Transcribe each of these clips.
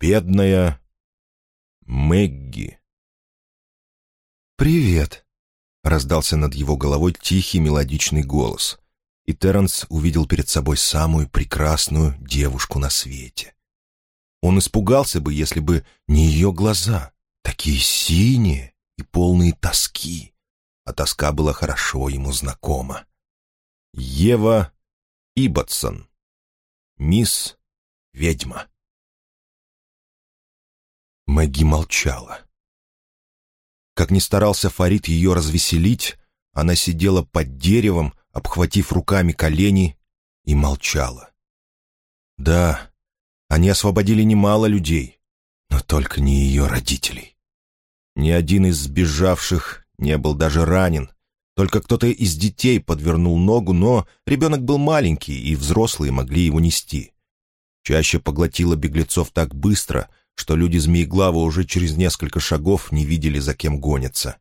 Бедная Мэгги. «Привет!» — раздался над его головой тихий мелодичный голос, и Терренс увидел перед собой самую прекрасную девушку на свете. Он испугался бы, если бы не ее глаза, такие синие и полные тоски, а тоска была хорошо ему знакома. Ева Ибботсон. Мисс Ведьма. Мэгги молчала. Как ни старался Фарид ее развеселить, она сидела под деревом, обхватив руками колени, и молчала. Да, они освободили немало людей, но только не ее родителей. Ни один из сбежавших не был даже ранен, только кто-то из детей подвернул ногу, но ребенок был маленький, и взрослые могли его нести. Чаще поглотила беглецов так быстро — что люди Змееглава уже через несколько шагов не видели, за кем гонятся.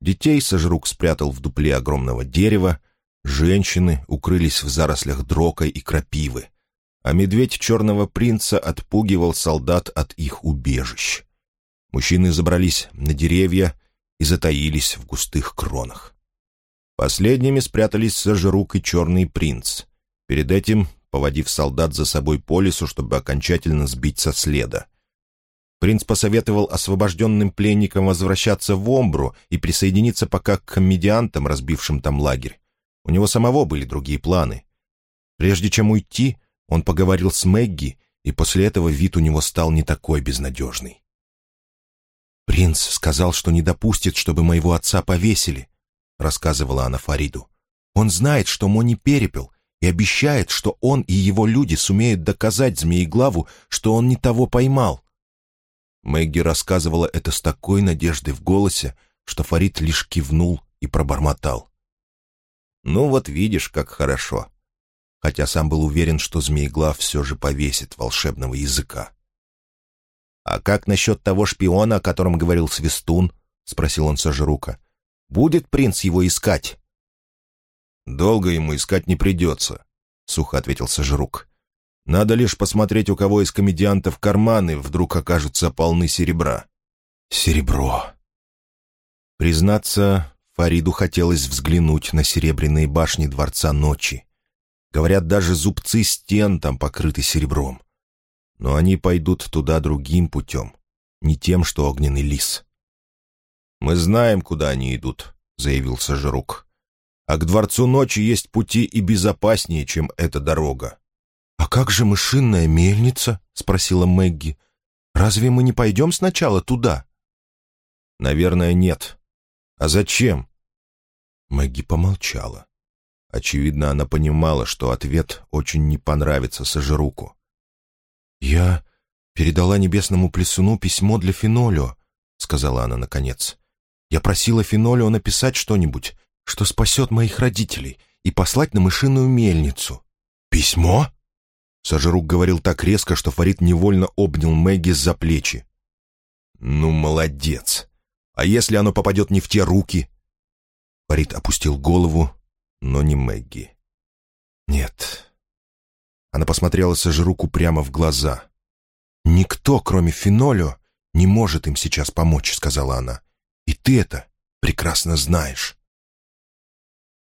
Детей Сожрук спрятал в дупле огромного дерева, женщины укрылись в зарослях дрока и крапивы, а медведь черного принца отпугивал солдат от их убежищ. Мужчины забрались на деревья и затаились в густых кронах. Последними спрятались Сожрук и черный принц. Перед этим поводив солдат за собой по лесу, чтобы окончательно сбить со следа. Принц посоветовал освобожденным пленникам возвращаться в Омбру и присоединиться пока к комедиантам, разбившим там лагерь. У него самого были другие планы. Прежде чем уйти, он поговорил с Мэгги, и после этого вид у него стал не такой безнадежный. «Принц сказал, что не допустит, чтобы моего отца повесили», — рассказывала она Фариду. «Он знает, что Мони перепел, и обещает, что он и его люди сумеют доказать Змееглаву, что он не того поймал. Мэгги рассказывала это с такой надеждой в голосе, что Фарид лишь кивнул и пробормотал. «Ну вот видишь, как хорошо». Хотя сам был уверен, что Змееглав все же повесит волшебного языка. «А как насчет того шпиона, о котором говорил Свистун?» — спросил он Сожрука. «Будет принц его искать?» «Долго ему искать не придется», — сухо ответил Сожрук. Надо лишь посмотреть, у кого из комедиантов карманы вдруг окажутся полны серебра. Серебро. Признаться, Фариду хотелось взглянуть на серебряные башни Дворца Ночи. Говорят, даже зубцы стен там покрыты серебром. Но они пойдут туда другим путем, не тем, что огненный лис. «Мы знаем, куда они идут», — заявил Сожрук. «А к Дворцу Ночи есть пути и безопаснее, чем эта дорога. «А как же мышиная мельница?» — спросила Мэгги. «Разве мы не пойдем сначала туда?» «Наверное, нет. А зачем?» Мэгги помолчала. Очевидно, она понимала, что ответ очень не понравится Сожруку. «Я передала небесному плесуну письмо для Фенолио», — сказала она наконец. «Я просила Фенолио написать что-нибудь, что спасет моих родителей, и послать на мышиную мельницу». «Письмо?» Сажерук говорил так резко, что Фарид невольно обнял Мэгги за плечи. «Ну, молодец! А если оно попадет не в те руки?» Фарид опустил голову, но не Мэгги. «Нет». Она посмотрела Сажеруку прямо в глаза. «Никто, кроме Фенолио, не может им сейчас помочь», — сказала она. «И ты это прекрасно знаешь».